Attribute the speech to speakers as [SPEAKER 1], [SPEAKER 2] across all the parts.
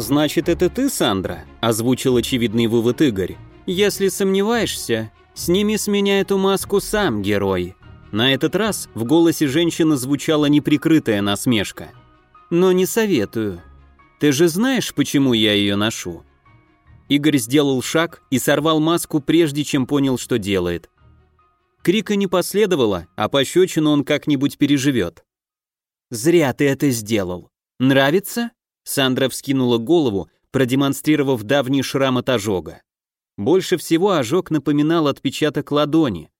[SPEAKER 1] «Значит, это ты, Сандра?» – озвучил очевидный вывод Игорь. «Если сомневаешься, сними с меня эту маску сам, герой». На этот раз в голосе женщины звучала неприкрытая насмешка. «Но не советую. Ты же знаешь, почему я ее ношу?» Игорь сделал шаг и сорвал маску, прежде чем понял, что делает. Крика не последовало, а пощечину он как-нибудь переживет. «Зря ты это сделал. Нравится?» Сандра вскинула голову, продемонстрировав давний шрам от ожога. Больше всего ожог напоминал отпечаток ладони.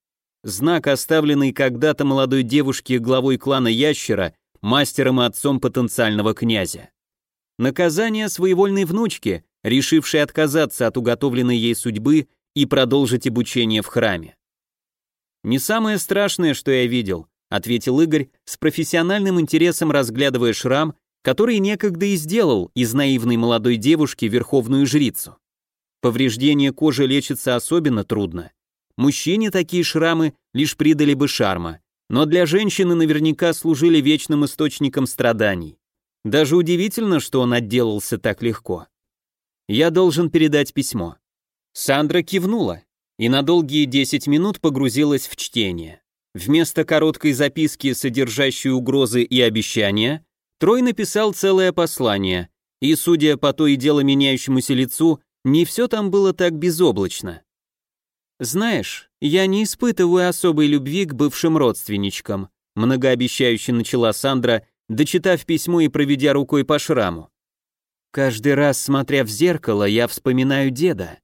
[SPEAKER 1] Знак, оставленный когда-то молодой девушке главой клана Ящера, мастером и отцом потенциального князя. Наказание своевольной внучки, решившей отказаться от уготовленной ей судьбы и продолжить обучение в храме. «Не самое страшное, что я видел», — ответил Игорь, с профессиональным интересом разглядывая шрам, который некогда и сделал из наивной молодой девушки верховную жрицу. Повреждение кожи лечится особенно трудно. Мужчине такие шрамы лишь придали бы шарма, но для женщины наверняка служили вечным источником страданий. Даже удивительно, что он отделался так легко. Я должен передать письмо. Сандра кивнула и на долгие 10 минут погрузилась в чтение. Вместо короткой записки, содержащей угрозы и обещания, Трой написал целое послание, и, судя по то и дело меняющемуся лицу, не все там было так безоблачно. «Знаешь, я не испытываю особой любви к бывшим родственничкам», многообещающе начала Сандра, дочитав письмо и проведя рукой по шраму. «Каждый раз, смотря в зеркало, я вспоминаю деда.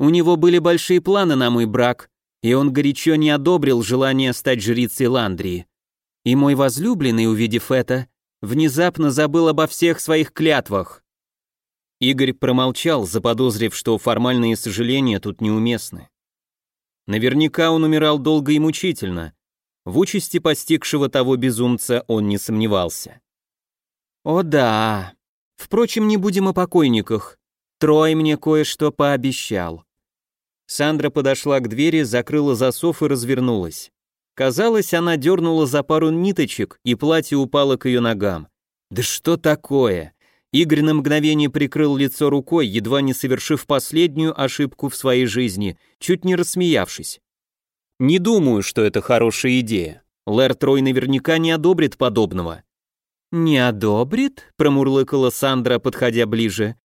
[SPEAKER 1] У него были большие планы на мой брак, и он горячо не одобрил желание стать жрицей Ландрии. И мой возлюбленный, увидев это, внезапно забыл обо всех своих клятвах. Игорь промолчал, заподозрив, что формальные сожаления тут неуместны. Наверняка он умирал долго и мучительно. В участи постигшего того безумца он не сомневался. «О да. Впрочем, не будем о покойниках. Трой мне кое-что пообещал». Сандра подошла к двери, закрыла засов и развернулась. Казалось, она дернула за пару ниточек, и платье упало к ее ногам. «Да что такое?» Игорь на мгновение прикрыл лицо рукой, едва не совершив последнюю ошибку в своей жизни, чуть не рассмеявшись. «Не думаю, что это хорошая идея. Лэр Трой наверняка не одобрит подобного». «Не одобрит?» — промурлыкала Сандра, подходя ближе.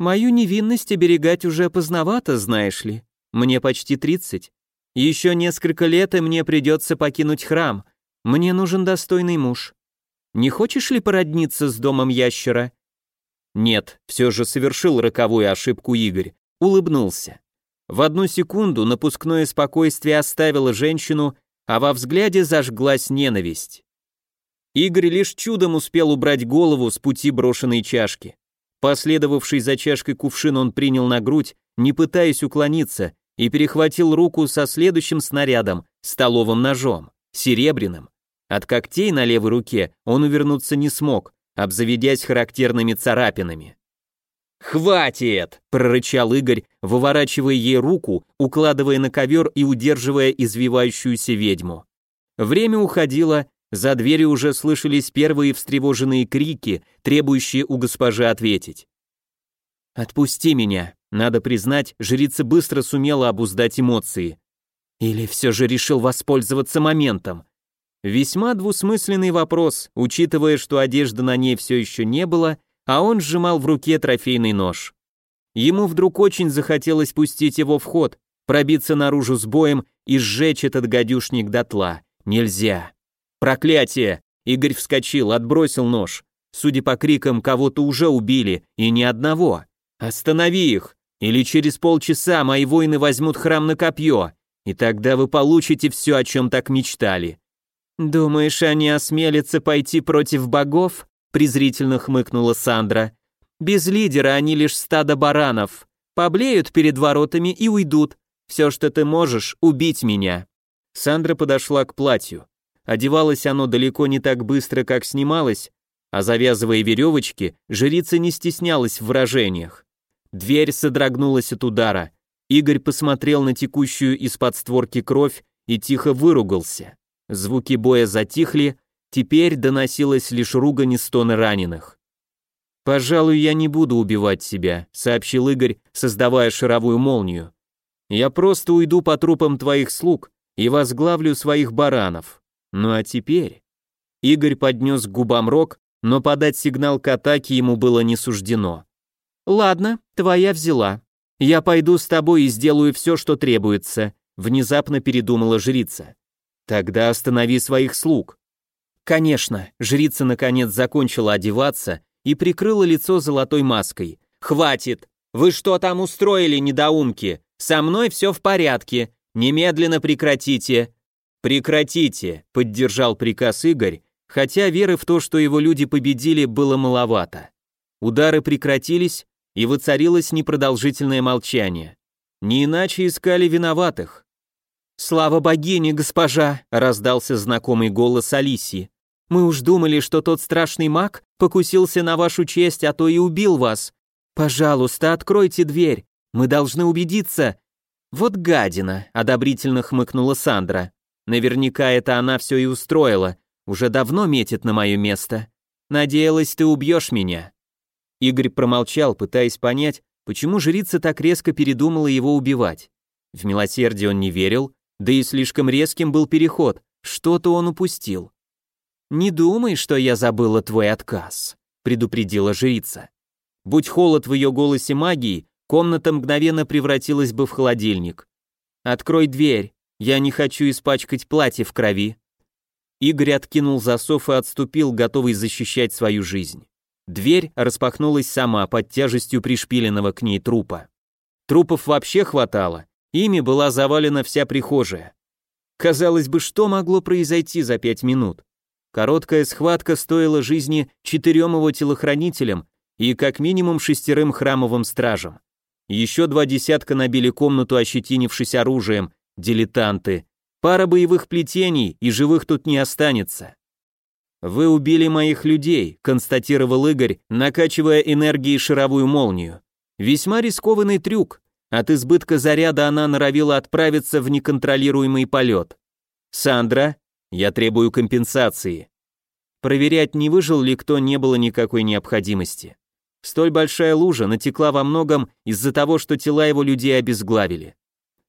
[SPEAKER 1] «Мою невинность оберегать уже поздновато, знаешь ли. Мне почти тридцать. Еще несколько лет, и мне придется покинуть храм. Мне нужен достойный муж. Не хочешь ли породниться с домом ящера?» Нет, все же совершил роковую ошибку Игорь. Улыбнулся. В одну секунду напускное спокойствие оставило женщину, а во взгляде зажглась ненависть. Игорь лишь чудом успел убрать голову с пути брошенной чашки. Последовавший за чашкой кувшин он принял на грудь, не пытаясь уклониться, и перехватил руку со следующим снарядом, столовым ножом, серебряным. От когтей на левой руке он увернуться не смог, обзаведясь характерными царапинами. «Хватит!» – прорычал Игорь, выворачивая ей руку, укладывая на ковер и удерживая извивающуюся ведьму. Время уходило, за дверью уже слышались первые встревоженные крики, требующие у госпожи ответить. «Отпусти меня», надо признать, жрица быстро сумела обуздать эмоции. Или все же решил воспользоваться моментом? Весьма двусмысленный вопрос, учитывая, что одежды на ней все еще не было, а он сжимал в руке трофейный нож. Ему вдруг очень захотелось пустить его в ход, пробиться наружу с боем и сжечь этот гадюшник дотла. Нельзя. Проклятие! Игорь вскочил, отбросил нож. Судя по крикам, кого-то уже убили, и ни одного. Останови их! Или через полчаса мои воины возьмут храм на копье, и тогда вы получите все, о чем так мечтали». «Думаешь, они осмелятся пойти против богов?» презрительно хмыкнула Сандра. «Без лидера они лишь стадо баранов. Поблеют перед воротами и уйдут. Все, что ты можешь, убить меня». Сандра подошла к платью. Одевалось оно далеко не так быстро, как снималось, а завязывая веревочки, жрица не стеснялась в выражениях. Дверь содрогнулась от удара. Игорь посмотрел на текущую из-под створки кровь и тихо выругался. Звуки боя затихли, теперь доносилась лишь ругань и стоны раненых. «Пожалуй, я не буду убивать себя», — сообщил Игорь, создавая шаровую молнию. «Я просто уйду по трупам твоих слуг и возглавлю своих баранов. Ну а теперь...» Игорь поднес к губам рог, но подать сигнал к атаке ему было не суждено. «Ладно, твоя взяла. Я пойду с тобой и сделаю все, что требуется», — внезапно передумала жрица. «Тогда останови своих слуг». Конечно, жрица наконец закончила одеваться и прикрыла лицо золотой маской. «Хватит! Вы что там устроили, недоумки? Со мной все в порядке. Немедленно прекратите!» «Прекратите!» — поддержал приказ Игорь, хотя веры в то, что его люди победили, было маловато. Удары прекратились, и воцарилось непродолжительное молчание. Не иначе искали виноватых. «Слава богине, госпожа!» — раздался знакомый голос Алисии. Мы уж думали, что тот страшный маг покусился на вашу честь, а то и убил вас. Пожалуйста, откройте дверь. Мы должны убедиться. Вот гадина, одобрительно хмыкнула Сандра. Наверняка это она все и устроила. Уже давно метит на мое место. Надеялась, ты убьешь меня. Игорь промолчал, пытаясь понять, почему жрица так резко передумала его убивать. В милосердие он не верил, да и слишком резким был переход. Что-то он упустил. «Не думай, что я забыла твой отказ», — предупредила жрица. Будь холод в ее голосе магии, комната мгновенно превратилась бы в холодильник. «Открой дверь, я не хочу испачкать платье в крови». Игорь откинул засов и отступил, готовый защищать свою жизнь. Дверь распахнулась сама под тяжестью пришпиленного к ней трупа. Трупов вообще хватало, ими была завалена вся прихожая. Казалось бы, что могло произойти за пять минут? Короткая схватка стоила жизни четырем его телохранителям и как минимум шестерым храмовым стражам. Еще два десятка набили комнату, ощетинившись оружием, дилетанты. Пара боевых плетений, и живых тут не останется. «Вы убили моих людей», — констатировал Игорь, накачивая энергией шаровую молнию. «Весьма рискованный трюк. От избытка заряда она норовила отправиться в неконтролируемый полет. Сандра, я требую компенсации. Проверять, не выжил ли кто, не было никакой необходимости. Столь большая лужа натекла во многом из-за того, что тела его людей обезглавили.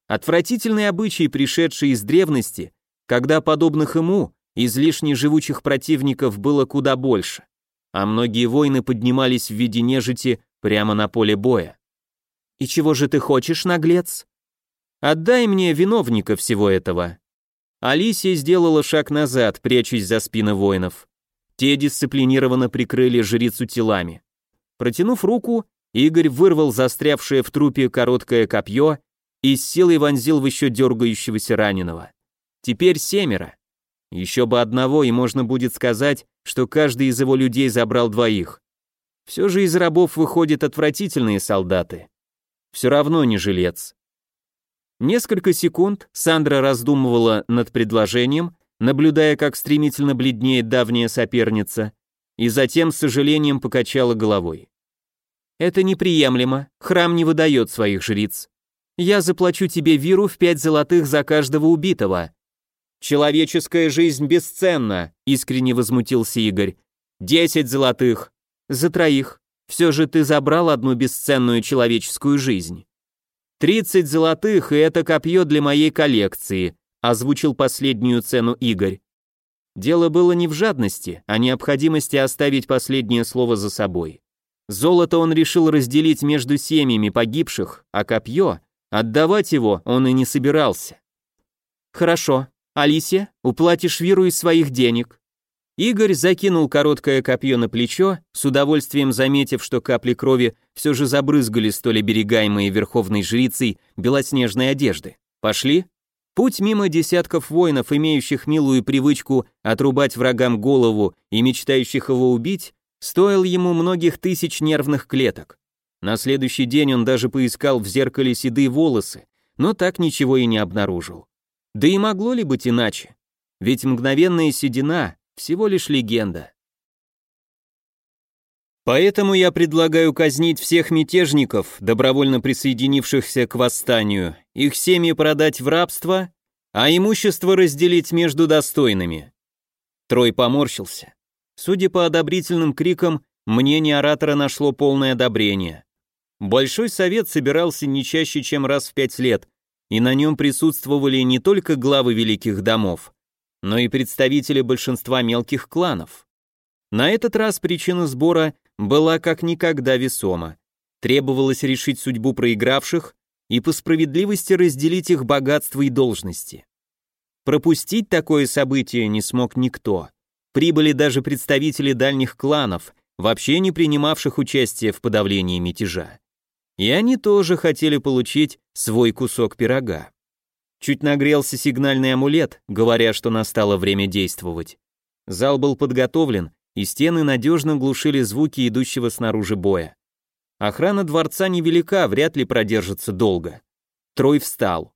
[SPEAKER 1] Отвратительный обычай, пришедший из древности, когда подобных ему, излишне живучих противников было куда больше, а многие войны поднимались в виде нежити прямо на поле боя. «И чего же ты хочешь, наглец?» «Отдай мне виновника всего этого», Алисия сделала шаг назад, прячась за спины воинов. Те дисциплинированно прикрыли жрицу телами. Протянув руку, Игорь вырвал застрявшее в трупе короткое копье и с силой вонзил в еще дергающегося раненого. Теперь семеро. Еще бы одного, и можно будет сказать, что каждый из его людей забрал двоих. Все же из рабов выходят отвратительные солдаты. Все равно не жилец. Несколько секунд Сандра раздумывала над предложением, наблюдая, как стремительно бледнеет давняя соперница, и затем с сожалением покачала головой. «Это неприемлемо, храм не выдает своих жриц. Я заплачу тебе виру в пять золотых за каждого убитого». «Человеческая жизнь бесценна», — искренне возмутился Игорь. «Десять золотых». «За троих. Все же ты забрал одну бесценную человеческую жизнь». «Тридцать золотых, и это копье для моей коллекции», озвучил последнюю цену Игорь. Дело было не в жадности, а необходимости оставить последнее слово за собой. Золото он решил разделить между семьями погибших, а копье, отдавать его он и не собирался. «Хорошо. Алисия, уплатишь Виру из своих денег. Игорь закинул короткое копье на плечо, с удовольствием заметив, что капли крови все же забрызгали столь оберегаемые верховной жрицей белоснежной одежды. Пошли? Путь мимо десятков воинов, имеющих милую привычку отрубать врагам голову и мечтающих его убить, стоил ему многих тысяч нервных клеток. На следующий день он даже поискал в зеркале седые волосы, но так ничего и не обнаружил. Да и могло ли быть иначе? Ведь мгновенная седина всего лишь легенда. Поэтому я предлагаю казнить всех мятежников, добровольно присоединившихся к восстанию, их семьи продать в рабство, а имущество разделить между достойными. Трой поморщился. Судя по одобрительным крикам, Мнение оратора нашло полное одобрение. Большой совет собирался не чаще, чем раз в пять лет, и на нем присутствовали не только главы великих домов, но и представители большинства мелких кланов. На этот раз причина сбора была как никогда весома. Требовалось решить судьбу проигравших и по справедливости разделить их богатство и должности. Пропустить такое событие не смог никто. Прибыли даже представители дальних кланов, вообще не принимавших участие в подавлении мятежа. И они тоже хотели получить свой кусок пирога. Чуть нагрелся сигнальный амулет, говоря, что настало время действовать. Зал был подготовлен, и стены надежно глушили звуки идущего снаружи боя. Охрана дворца невелика, вряд ли продержится долго. Трой встал.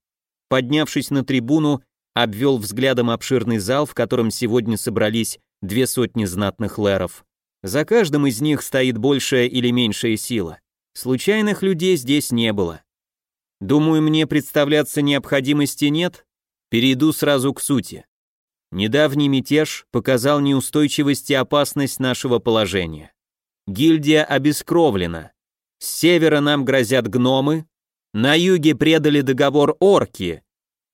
[SPEAKER 1] Поднявшись на трибуну, обвел взглядом обширный зал, в котором сегодня собрались две сотни знатных лэров. За каждым из них стоит большая или меньшая сила. Случайных людей здесь не было. Думаю, мне представляться необходимости нет. Перейду сразу к сути. Недавний мятеж показал неустойчивость и опасность нашего положения. Гильдия обескровлена. С севера нам грозят гномы, на юге предали договор орки,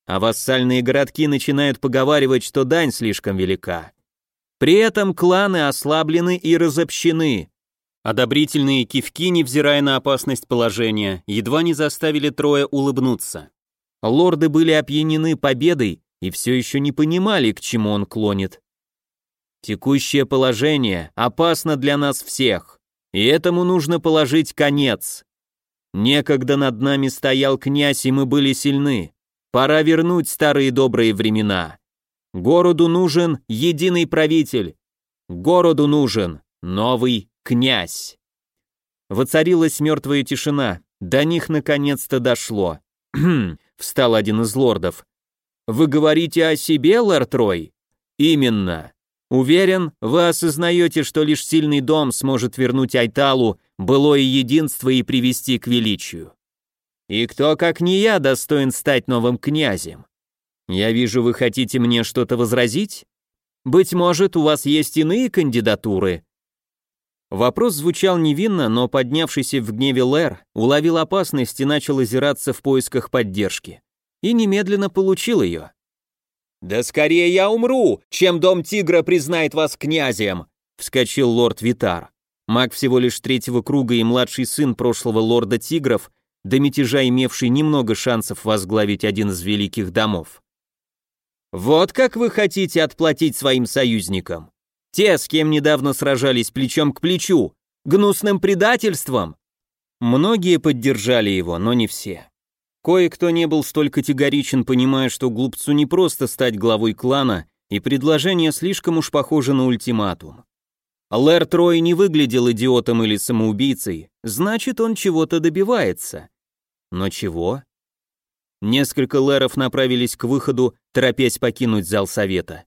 [SPEAKER 1] а вассальные городки начинают поговаривать, что дань слишком велика. При этом кланы ослаблены и разобщены. Одобрительные кивки, невзирая на опасность положения, едва не заставили Троя улыбнуться. Лорды были опьянены победой и все еще не понимали, к чему он клонит. Текущее положение опасно для нас всех, и этому нужно положить конец. Некогда над нами стоял князь, и мы были сильны. Пора вернуть старые добрые времена. Городу нужен единый правитель. Городу нужен новый князь. Воцарилась мертвая тишина. До них наконец-то дошло. встал один из лордов. Вы говорите о себе, Лэр Трой? Именно. Уверен, вы осознаете, что лишь сильный дом сможет вернуть Айталу былое единство и привести к величию. И кто, как не я, достоин стать новым князем? Я вижу, вы хотите мне что-то возразить? Быть может, у вас есть иные кандидатуры?» Вопрос звучал невинно, но поднявшийся в гневе Лэр уловил опасность и начал озираться в поисках поддержки. И немедленно получил ее. «Да скорее я умру, чем дом тигра признает вас князем!» вскочил лорд Витар. Маг всего лишь третьего круга и младший сын прошлого лорда тигров, до мятежа имевший немного шансов возглавить один из великих домов. Вот как вы хотите отплатить своим союзникам? Те, с кем недавно сражались плечом к плечу, гнусным предательством? Многие поддержали его, но не все. Кое-кто не был столь категоричен, понимая, что глупцу не просто стать главой клана, и предложение слишком уж похоже на ультиматум. Лэр Трой не выглядел идиотом или самоубийцей, значит, он чего-то добивается. Но чего? Несколько лэров направились к выходу, торопясь покинуть зал совета.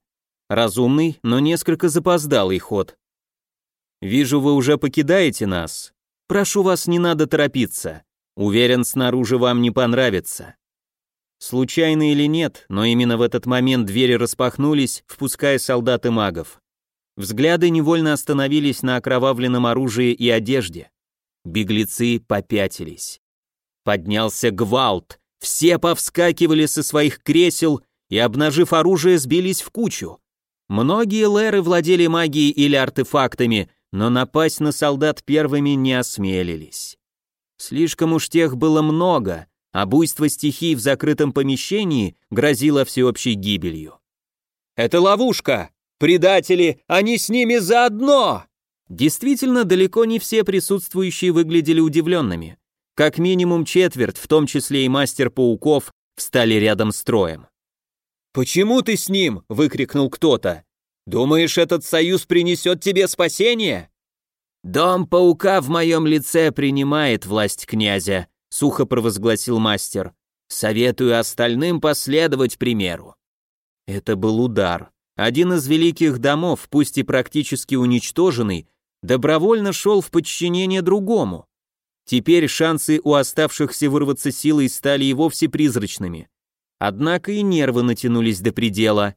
[SPEAKER 1] Разумный, но несколько запоздалый ход. «Вижу, вы уже покидаете нас. Прошу вас, не надо торопиться. Уверен, снаружи вам не понравится». Случайно или нет, но именно в этот момент двери распахнулись, впуская солдат и магов. Взгляды невольно остановились на окровавленном оружии и одежде. Беглецы попятились. Поднялся гвалт, все повскакивали со своих кресел и, обнажив оружие, сбились в кучу. Многие лэры владели магией или артефактами, но напасть на солдат первыми не осмелились. Слишком уж тех было много, а буйство стихий в закрытом помещении грозило всеобщей гибелью. «Это ловушка! Предатели, они с ними заодно!» Действительно, далеко не все присутствующие выглядели удивленными. Как минимум четверть, в том числе и мастер пауков, встали рядом с троем. «Почему ты с ним?» — выкрикнул кто-то. «Думаешь, этот союз принесет тебе спасение?» «Дом паука в моем лице принимает власть князя», — сухо провозгласил мастер. «Советую остальным последовать примеру». Это был удар. Один из великих домов, пусть и практически уничтоженный, добровольно шел в подчинение другому. Теперь шансы у оставшихся вырваться силой стали и вовсе призрачными. Однако и нервы натянулись до предела.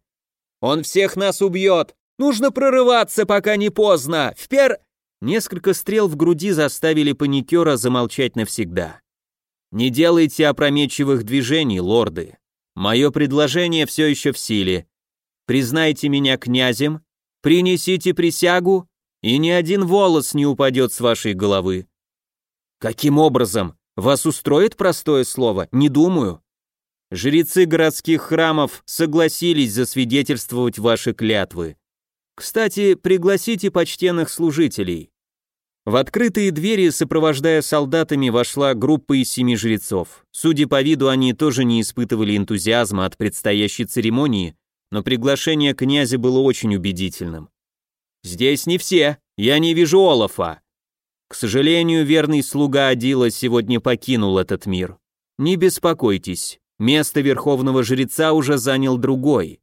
[SPEAKER 1] «Он всех нас убьет! Нужно прорываться, пока не поздно! Впер...» Несколько стрел в груди заставили паникера замолчать навсегда. «Не делайте опрометчивых движений, лорды. Мое предложение все еще в силе. Признайте меня князем, принесите присягу, и ни один волос не упадет с вашей головы». «Каким образом? Вас устроит простое слово? Не думаю. Жрецы городских храмов согласились засвидетельствовать ваши клятвы. Кстати, пригласите почтенных служителей. В открытые двери, сопровождая солдатами, вошла группа из семи жрецов. Судя по виду, они тоже не испытывали энтузиазма от предстоящей церемонии, но приглашение князя было очень убедительным. «Здесь не все, я не вижу Олафа». К сожалению, верный слуга Адила сегодня покинул этот мир. Не беспокойтесь, Место верховного жреца уже занял другой.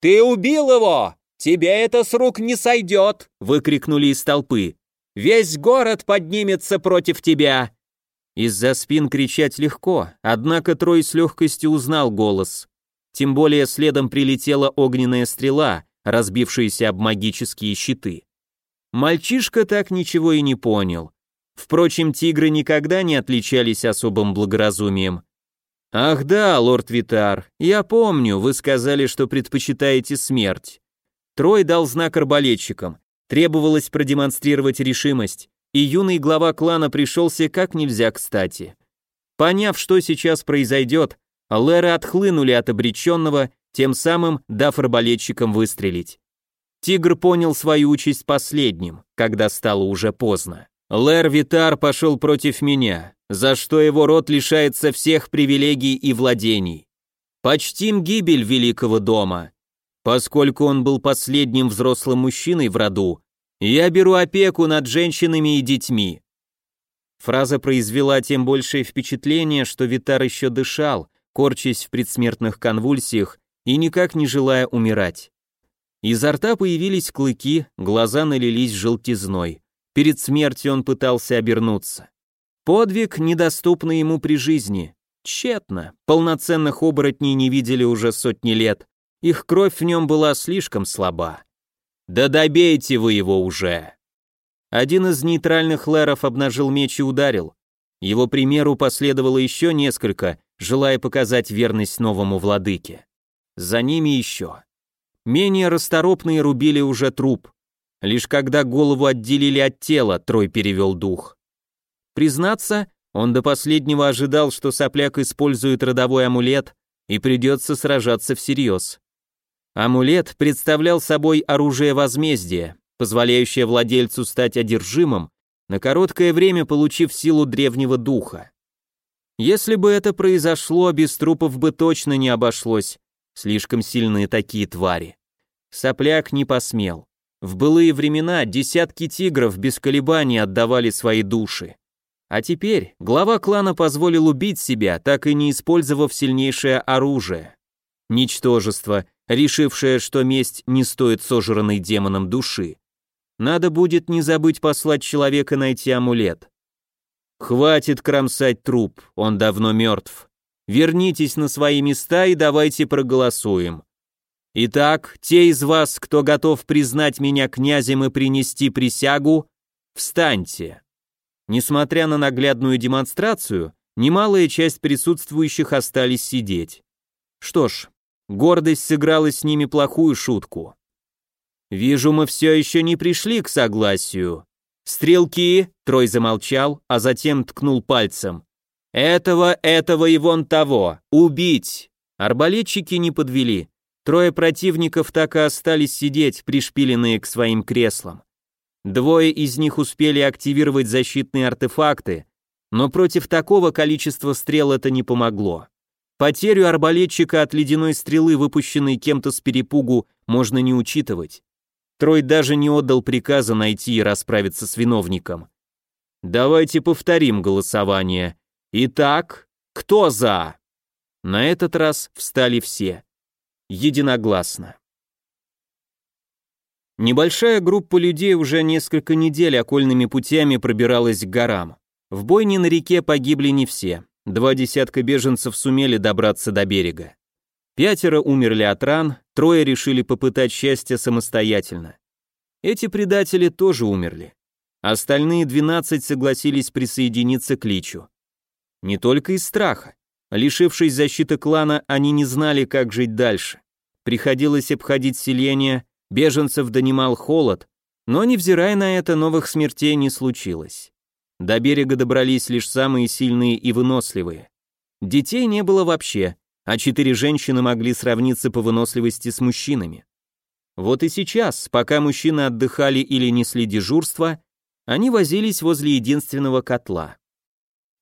[SPEAKER 1] «Ты убил его! Тебе это с рук не сойдет!» — выкрикнули из толпы. «Весь город поднимется против тебя!» Из-за спин кричать легко, однако Трой с легкостью узнал голос. Тем более следом прилетела огненная стрела, разбившаяся об магические щиты. Мальчишка так ничего и не понял. Впрочем, тигры никогда не отличались особым благоразумием. «Ах да, лорд Витар, я помню, вы сказали, что предпочитаете смерть». Трой дал знак арбалетчикам. Требовалось продемонстрировать решимость, и юный глава клана пришелся как нельзя кстати. Поняв, что сейчас произойдет, Леры отхлынули от обреченного, тем самым дав арбалетчикам выстрелить. Тигр понял свою участь последним, когда стало уже поздно. Лэр Витар пошел против меня, за что его род лишается всех привилегий и владений. Почтим гибель великого дома. Поскольку он был последним взрослым мужчиной в роду, я беру опеку над женщинами и детьми. Фраза произвела тем большее впечатление, что Витар еще дышал, корчась в предсмертных конвульсиях и никак не желая умирать. Изо рта появились клыки, глаза налились желтизной. Перед смертью он пытался обернуться. Подвиг, недоступный ему при жизни. Тщетно. Полноценных оборотней не видели уже сотни лет. Их кровь в нем была слишком слаба. «Да добейте вы его уже!» Один из нейтральных лэров обнажил меч и ударил. Его примеру последовало еще несколько, желая показать верность новому владыке. За ними еще. Менее расторопные рубили уже труп. Лишь когда голову отделили от тела, Трой перевел дух. Признаться, он до последнего ожидал, что сопляк использует родовой амулет и придется сражаться всерьез. Амулет представлял собой оружие возмездия, позволяющее владельцу стать одержимым, на короткое время получив силу древнего духа. Если бы это произошло, без трупов бы точно не обошлось, слишком сильные такие твари. Сопляк не посмел. В былые времена десятки тигров без колебаний отдавали свои души. А теперь глава клана позволил убить себя, так и не использовав сильнейшее оружие. Ничтожество, решившее, что месть не стоит сожранной демоном души. Надо будет не забыть послать человека найти амулет. Хватит кромсать труп, он давно мертв. Вернитесь на свои места и давайте проголосуем. Итак, те из вас, кто готов признать меня князем и принести присягу, встаньте. Несмотря на наглядную демонстрацию, немалая часть присутствующих остались сидеть. Что ж, гордость сыграла с ними плохую шутку. «Вижу, мы все еще не пришли к согласию. Стрелки!» — Трой замолчал, а затем ткнул пальцем. «Этого, этого и вон того! Убить!» Арбалетчики не подвели. Трое противников так и остались сидеть, пришпиленные к своим креслам. Двое из них успели активировать защитные артефакты, но против такого количества стрел это не помогло. Потерю арбалетчика от ледяной стрелы, выпущенной кем-то с перепугу, можно не учитывать. Трой даже не отдал приказа найти и расправиться с виновником. Давайте повторим голосование. Итак, кто за? На этот раз встали все единогласно. Небольшая группа людей уже несколько недель окольными путями пробиралась к горам. В бойне на реке погибли не все. Два десятка беженцев сумели добраться до берега. Пятеро умерли от ран, трое решили попытать счастье самостоятельно. Эти предатели тоже умерли. Остальные 12 согласились присоединиться к Личу. Не только из страха. Лишившись защиты клана, они не знали, как жить дальше. Приходилось обходить селение, беженцев донимал холод, но, невзирая на это, новых смертей не случилось. До берега добрались лишь самые сильные и выносливые. Детей не было вообще, а четыре женщины могли сравниться по выносливости с мужчинами. Вот и сейчас, пока мужчины отдыхали или несли дежурство, они возились возле единственного котла.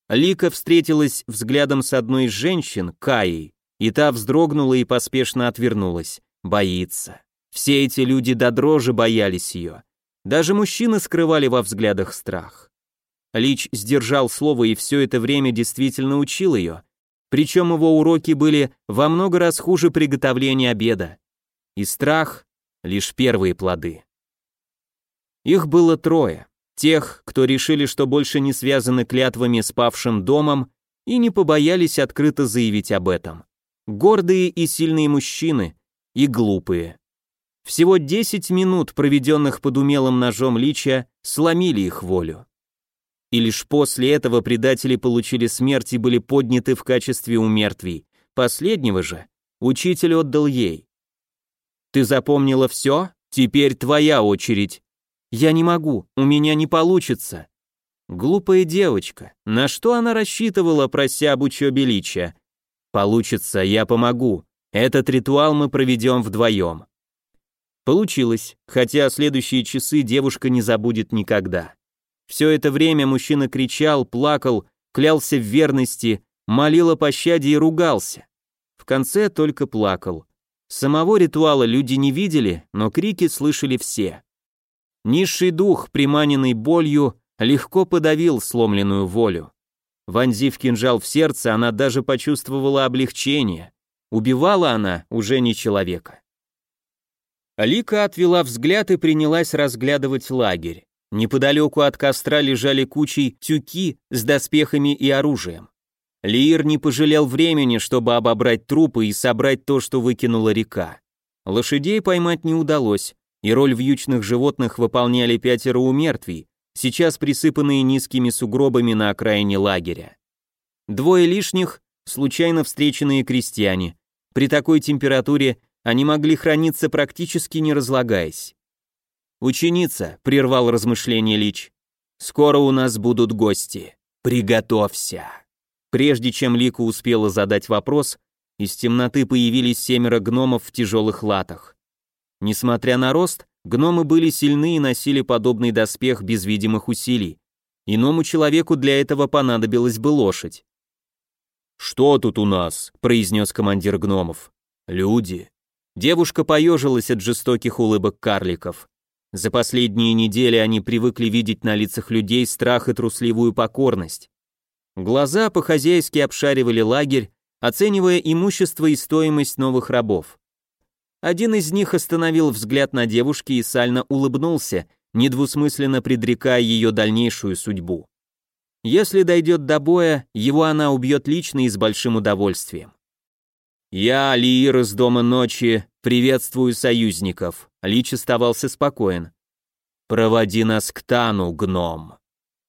[SPEAKER 1] Лика встретилась взглядом с одной из женщин, Каей, и та вздрогнула и поспешно отвернулась. Боится. Все эти люди до дрожи боялись ее. Даже мужчины скрывали во взглядах страх. Лич сдержал слово и все это время действительно учил ее. Причем его уроки были во много раз хуже приготовления обеда. И страх — лишь первые плоды. Их было трое. Тех, кто решили, что больше не связаны клятвами с павшим домом и не побоялись открыто заявить об этом. Гордые и сильные мужчины и глупые. Всего 10 минут, проведенных под умелым ножом лича, сломили их волю. И лишь после этого предатели получили смерть и были подняты в качестве умертвий. Последнего же учитель отдал ей. «Ты запомнила все? Теперь твоя очередь». «Я не могу, у меня не получится». Глупая девочка, на что она рассчитывала, прося об учебе лича? «Получится, я помогу. Этот ритуал мы проведем вдвоем». Получилось, хотя следующие часы девушка не забудет никогда. Все это время мужчина кричал, плакал, клялся в верности, молил о пощаде и ругался. В конце только плакал. Самого ритуала люди не видели, но крики слышали все. Низший дух, приманенный болью, легко подавил сломленную волю. Вонзив кинжал в сердце, она даже почувствовала облегчение. Убивала она уже не человека. Алика отвела взгляд и принялась разглядывать лагерь. Неподалеку от костра лежали кучей тюки с доспехами и оружием. Лиир не пожалел времени, чтобы обобрать трупы и собрать то, что выкинула река. Лошадей поймать не удалось, и роль вьючных животных выполняли пятеро умертвий, сейчас присыпанные низкими сугробами на окраине лагеря. Двое лишних — случайно встреченные крестьяне. При такой температуре они могли храниться практически не разлагаясь. «Ученица», — прервал размышление Лич, — «скоро у нас будут гости. Приготовься». Прежде чем Лика успела задать вопрос, из темноты появились семеро гномов в тяжелых латах. Несмотря на рост, гномы были сильны и носили подобный доспех без видимых усилий. Иному человеку для этого понадобилась бы лошадь. «Что тут у нас?» — произнес командир гномов. «Люди». Девушка поежилась от жестоких улыбок карликов. За последние недели они привыкли видеть на лицах людей страх и трусливую покорность. Глаза по-хозяйски обшаривали лагерь, оценивая имущество и стоимость новых рабов. Один из них остановил взгляд на девушке и сально улыбнулся, недвусмысленно предрекая ее дальнейшую судьбу. Если дойдет до боя, его она убьет лично и с большим удовольствием. «Я, Лиир из Дома Ночи, приветствую союзников», — Лич оставался спокоен. «Проводи нас к Тану, гном».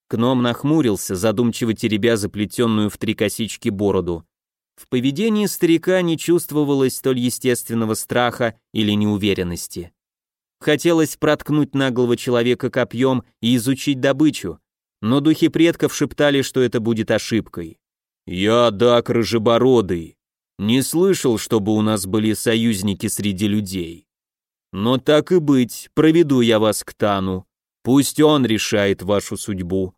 [SPEAKER 1] Гном нахмурился, задумчиво теребя заплетенную в три косички бороду. В поведении старика не чувствовалось столь естественного страха или неуверенности. Хотелось проткнуть наглого человека копьем и изучить добычу, но духи предков шептали, что это будет ошибкой. «Я Дак Рыжебородый», не слышал, чтобы у нас были союзники среди людей. Но так и быть, проведу я вас к Тану. Пусть он решает вашу судьбу.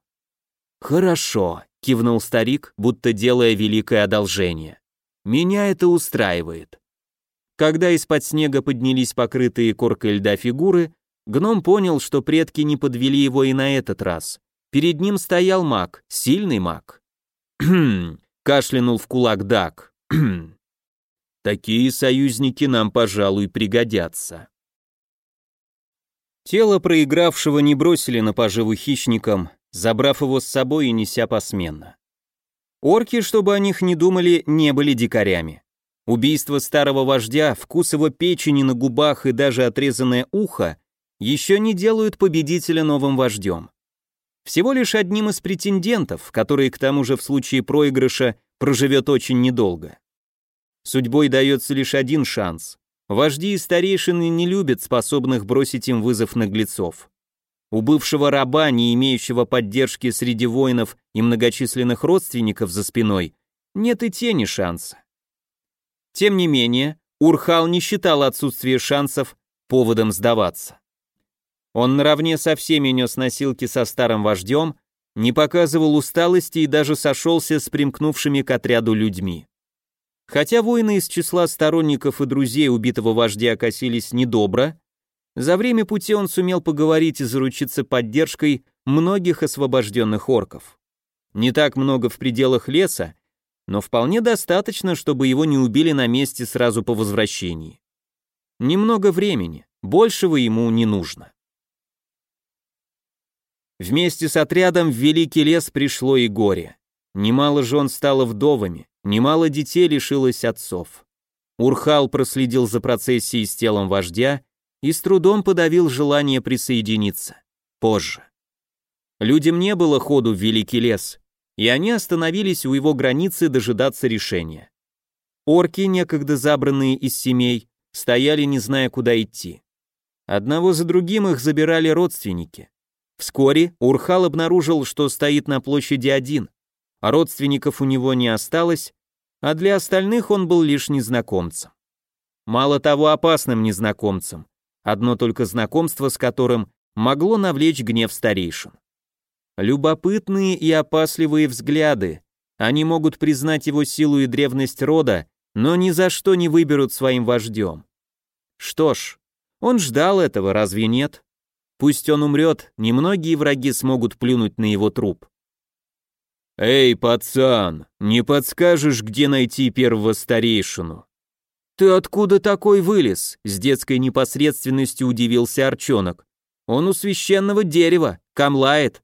[SPEAKER 1] Хорошо, кивнул старик, будто делая великое одолжение. Меня это устраивает. Когда из-под снега поднялись покрытые коркой льда фигуры, гном понял, что предки не подвели его и на этот раз. Перед ним стоял маг, сильный маг. «Кхм», кашлянул в кулак Дак. Такие союзники нам, пожалуй, пригодятся. Тело проигравшего не бросили на поживу хищникам, забрав его с собой и неся посменно. Орки, чтобы о них не думали, не были дикарями. Убийство старого вождя, вкус его печени на губах и даже отрезанное ухо еще не делают победителя новым вождем. Всего лишь одним из претендентов, который к тому же в случае проигрыша проживет очень недолго. Судьбой дается лишь один шанс. Вожди и старейшины не любят способных бросить им вызов наглецов. У бывшего раба, не имеющего поддержки среди воинов и многочисленных родственников за спиной, нет и тени шанса. Тем не менее, Урхал не считал отсутствие шансов поводом сдаваться. Он наравне со всеми нес носилки со старым вождем, не показывал усталости и даже сошелся с примкнувшими к отряду людьми. Хотя воины из числа сторонников и друзей убитого вождя косились недобро, за время пути он сумел поговорить и заручиться поддержкой многих освобожденных орков. Не так много в пределах леса, но вполне достаточно, чтобы его не убили на месте сразу по возвращении. Немного времени, большего ему не нужно. Вместе с отрядом в Великий лес пришло и горе. Немало жен стало вдовами, немало детей лишилось отцов. Урхал проследил за процессией с телом вождя и с трудом подавил желание присоединиться. Позже. Людям не было ходу в Великий лес, и они остановились у его границы дожидаться решения. Орки, некогда забранные из семей, стояли, не зная, куда идти. Одного за другим их забирали родственники. Вскоре Урхал обнаружил, что стоит на площади один, а родственников у него не осталось, а для остальных он был лишь незнакомцем. Мало того, опасным незнакомцем, одно только знакомство с которым могло навлечь гнев старейшин. Любопытные и опасливые взгляды. Они могут признать его силу и древность рода, но ни за что не выберут своим вождем. Что ж, он ждал этого, разве нет? Пусть он умрет, немногие враги смогут плюнуть на его труп. «Эй, пацан, не подскажешь, где найти первого старейшину?» «Ты откуда такой вылез?» — с детской непосредственностью удивился Арчонок. «Он у священного дерева, камлает,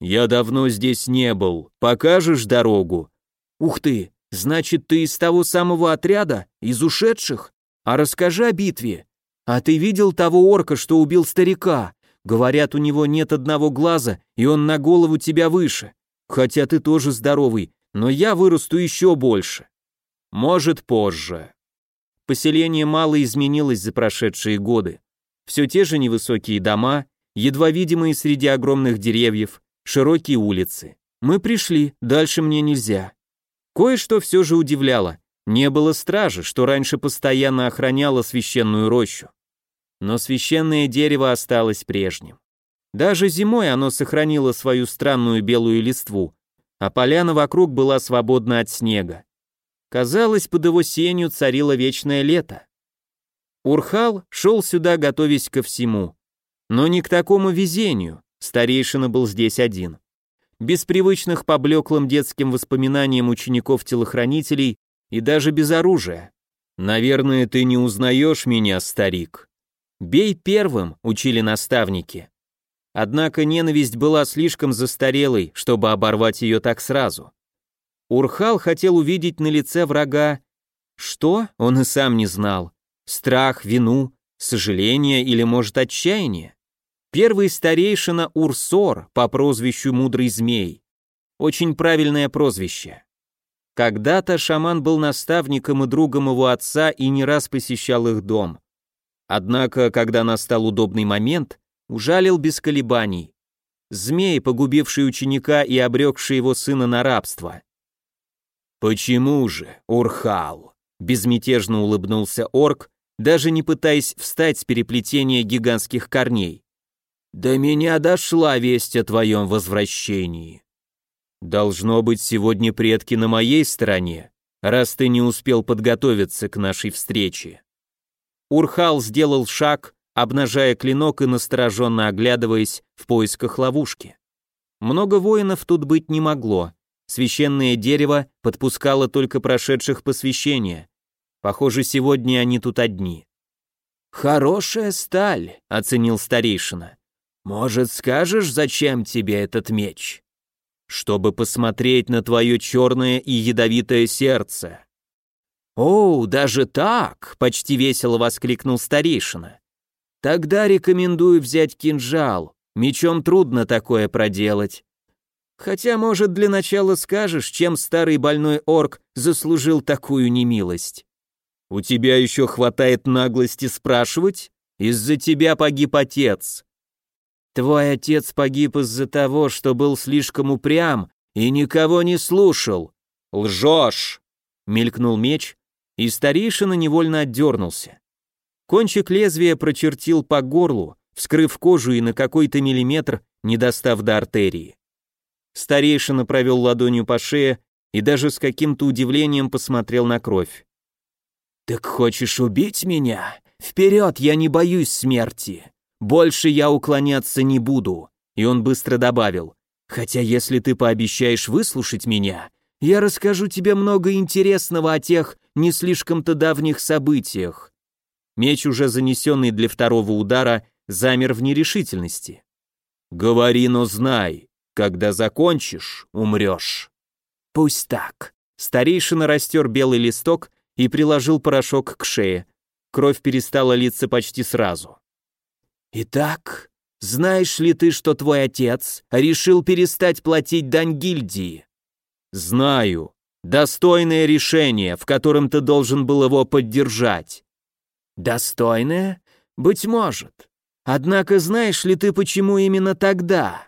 [SPEAKER 1] «Я давно здесь не был. Покажешь дорогу?» «Ух ты! Значит, ты из того самого отряда? Из ушедших? А расскажи о битве. А ты видел того орка, что убил старика? Говорят, у него нет одного глаза, и он на голову тебя выше. Хотя ты тоже здоровый, но я вырасту еще больше. Может, позже». Поселение мало изменилось за прошедшие годы. Все те же невысокие дома, едва видимые среди огромных деревьев, широкие улицы. Мы пришли, дальше мне нельзя. Кое-что все же удивляло. Не было стражи, что раньше постоянно охраняло священную рощу. Но священное дерево осталось прежним. Даже зимой оно сохранило свою странную белую листву, а поляна вокруг была свободна от снега. Казалось, под его сенью царило вечное лето. Урхал шел сюда, готовясь ко всему. Но не к такому везению. Старейшина был здесь один. Без привычных поблеклым детским воспоминаниям учеников-телохранителей и даже без оружия. «Наверное, ты не узнаешь меня, старик». «Бей первым», — учили наставники. Однако ненависть была слишком застарелой, чтобы оборвать ее так сразу. Урхал хотел увидеть на лице врага что, он и сам не знал. Страх, вину, сожаление или, может, отчаяние? Первый старейшина Урсор по прозвищу Мудрый Змей. Очень правильное прозвище. Когда-то шаман был наставником и другом его отца и не раз посещал их дом. Однако, когда настал удобный момент, ужалил без колебаний. Змей, погубивший ученика и обрекший его сына на рабство. «Почему же, Урхал?» — безмятежно улыбнулся орк, даже не пытаясь встать с переплетения гигантских корней. До меня дошла весть о твоем возвращении. Должно быть, сегодня предки на моей стороне, раз ты не успел подготовиться к нашей встрече. Урхал сделал шаг, обнажая клинок и настороженно оглядываясь в поисках ловушки. Много воинов тут быть не могло. Священное дерево подпускало только прошедших посвящения. Похоже, сегодня они тут одни. «Хорошая сталь», — оценил старейшина. «Может, скажешь, зачем тебе этот меч?» «Чтобы посмотреть на твое черное и ядовитое сердце». «О, даже так!» — почти весело воскликнул старейшина. «Тогда рекомендую взять кинжал. Мечом трудно такое проделать. Хотя, может, для начала скажешь, чем старый больной орк заслужил такую немилость. У тебя еще хватает наглости спрашивать? Из-за тебя погиб отец. Твой отец погиб из-за того, что был слишком упрям и никого не слушал. Лжешь! Мелькнул меч, и старейшина невольно отдернулся. Кончик лезвия прочертил по горлу, вскрыв кожу и на какой-то миллиметр не достав до артерии. Старейшина провел ладонью по шее и даже с каким-то удивлением посмотрел на кровь. «Так хочешь убить меня? Вперед, я не боюсь смерти. Больше я уклоняться не буду». И он быстро добавил, «Хотя если ты пообещаешь выслушать меня, я расскажу тебе много интересного о тех не слишком-то давних событиях». Меч, уже занесенный для второго удара, замер в нерешительности. «Говори, но знай, когда закончишь, умрешь». «Пусть так». Старейшина растер белый листок и приложил порошок к шее. Кровь перестала литься почти сразу. «Итак, знаешь ли ты, что твой отец решил перестать платить дань гильдии?» «Знаю. Достойное решение, в котором ты должен был его поддержать». «Достойное? Быть может. Однако знаешь ли ты, почему именно тогда?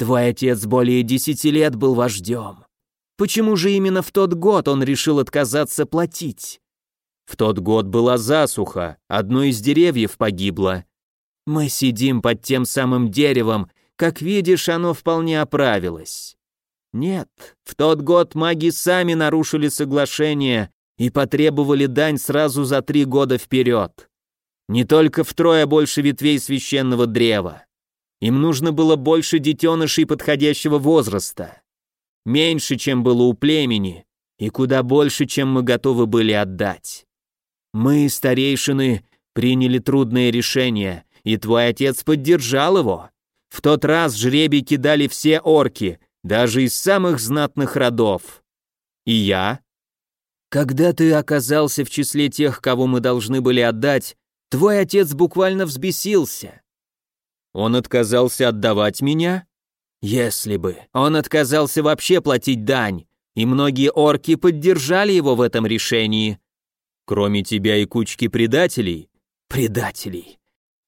[SPEAKER 1] Твой отец более десяти лет был вождем. Почему же именно в тот год он решил отказаться платить? В тот год была засуха, одно из деревьев погибло. Мы сидим под тем самым деревом, как видишь, оно вполне оправилось. Нет, в тот год маги сами нарушили соглашение и потребовали дань сразу за три года вперед. Не только втрое больше ветвей священного древа. Им нужно было больше детенышей подходящего возраста. Меньше, чем было у племени, и куда больше, чем мы готовы были отдать. Мы, старейшины, приняли трудное решение, и твой отец поддержал его. В тот раз жребий кидали все орки, даже из самых знатных родов. И я? Когда ты оказался в числе тех, кого мы должны были отдать, Твой отец буквально взбесился. Он отказался отдавать меня? Если бы. Он отказался вообще платить дань, и многие орки поддержали его в этом решении. Кроме тебя и кучки предателей? Предателей.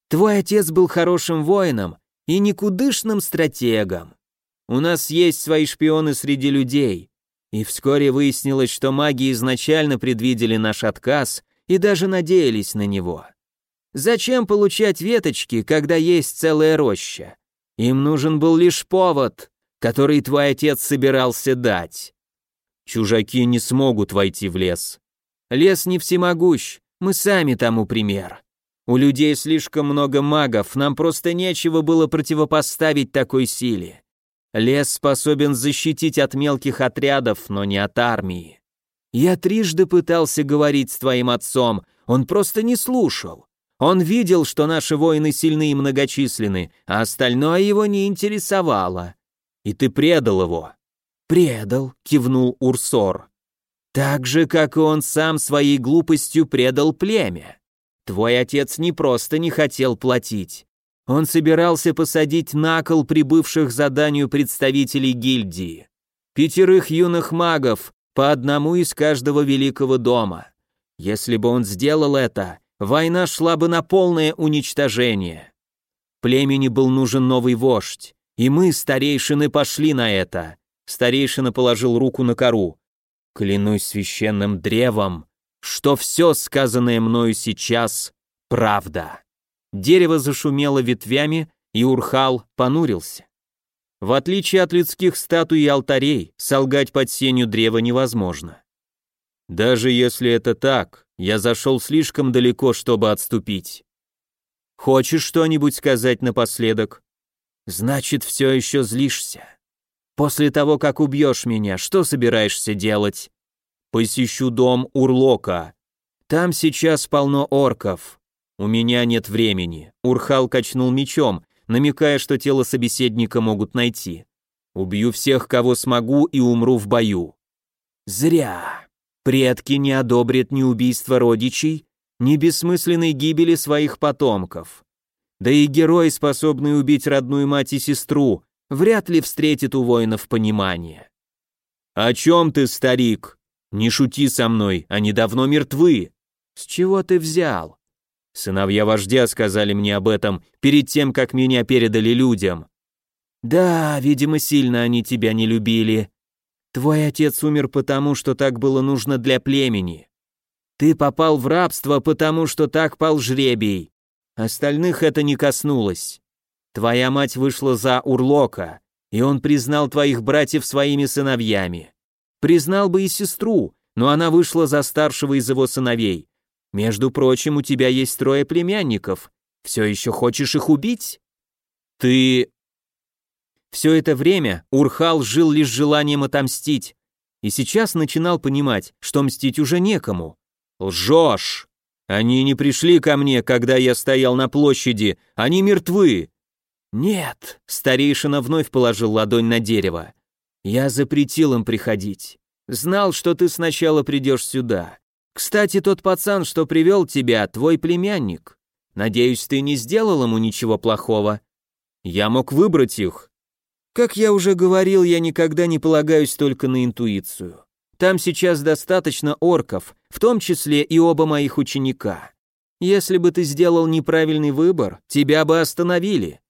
[SPEAKER 1] Твой отец был хорошим воином и никудышным стратегом. У нас есть свои шпионы среди людей, и вскоре выяснилось, что маги изначально предвидели наш отказ и даже надеялись на него. Зачем получать веточки, когда есть целая роща? Им нужен был лишь повод, который твой отец собирался дать. Чужаки не смогут войти в лес. Лес не всемогущ, мы сами тому пример. У людей слишком много магов, нам просто нечего было противопоставить такой силе. Лес способен защитить от мелких отрядов, но не от армии. Я трижды пытался говорить с твоим отцом, он просто не слушал. Он видел, что наши воины сильны и многочисленны, а остальное его не интересовало. И ты предал его. Предал, кивнул Урсор. Так же, как и он сам своей глупостью предал племя. Твой отец не просто не хотел платить. Он собирался посадить на кол прибывших заданию представителей гильдии. Пятерых юных магов, по одному из каждого великого дома. Если бы он сделал это, война шла бы на полное уничтожение. Племени был нужен новый вождь, и мы, старейшины, пошли на это. Старейшина положил руку на кору. Клянусь священным древом, что все сказанное мною сейчас — правда. Дерево зашумело ветвями, и Урхал понурился. В отличие от людских статуй и алтарей, солгать под сенью древа невозможно. Даже если это так, я зашел слишком далеко, чтобы отступить. Хочешь что-нибудь сказать напоследок? Значит, все еще злишься. После того, как убьешь меня, что собираешься делать? Посещу дом Урлока. Там сейчас полно орков. У меня нет времени. Урхал качнул мечом, намекая, что тело собеседника могут найти. Убью всех, кого смогу, и умру в бою. Зря. Предки не одобрят ни убийства родичей, ни бессмысленной гибели своих потомков. Да и герой, способный убить родную мать и сестру, вряд ли встретит у воинов понимание. «О чем ты, старик? Не шути со мной, они давно мертвы». «С чего ты взял?» Сыновья вождя сказали мне об этом перед тем, как меня передали людям. Да, видимо, сильно они тебя не любили. Твой отец умер потому, что так было нужно для племени. Ты попал в рабство, потому что так пал жребий. Остальных это не коснулось. Твоя мать вышла за Урлока, и он признал твоих братьев своими сыновьями. Признал бы и сестру, но она вышла за старшего из его сыновей. Между прочим, у тебя есть трое племянников. Все еще хочешь их убить? Ты... Все это время Урхал жил лишь желанием отомстить, и сейчас начинал понимать, что мстить уже некому. Лжешь! Они не пришли ко мне, когда я стоял на площади, они мертвы. Нет, старейшина вновь положил ладонь на дерево. Я запретил им приходить. Знал, что ты сначала придешь сюда. Кстати, тот пацан, что привел тебя, твой племянник. Надеюсь, ты не сделал ему ничего плохого. Я мог выбрать их. Как я уже говорил, я никогда не полагаюсь только на интуицию. Там сейчас достаточно орков, в том числе и оба моих ученика. Если бы ты сделал неправильный выбор, тебя бы остановили.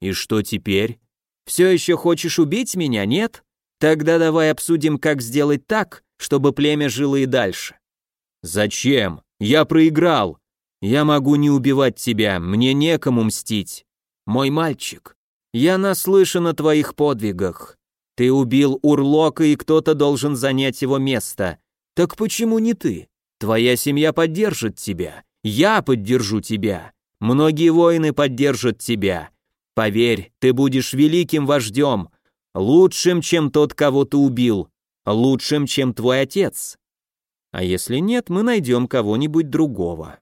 [SPEAKER 1] И что теперь? Все еще хочешь убить меня, нет? Тогда давай обсудим, как сделать так, чтобы племя жило и дальше. Зачем? Я проиграл. Я могу не убивать тебя, мне некому мстить. Мой мальчик, я наслышан о твоих подвигах. Ты убил Урлока, и кто-то должен занять его место. Так почему не ты? Твоя семья поддержит тебя. Я поддержу тебя. Многие воины поддержат тебя. Поверь, ты будешь великим вождем, лучшим, чем тот, кого ты убил, лучшим, чем твой отец. А если нет, мы найдем кого-нибудь другого.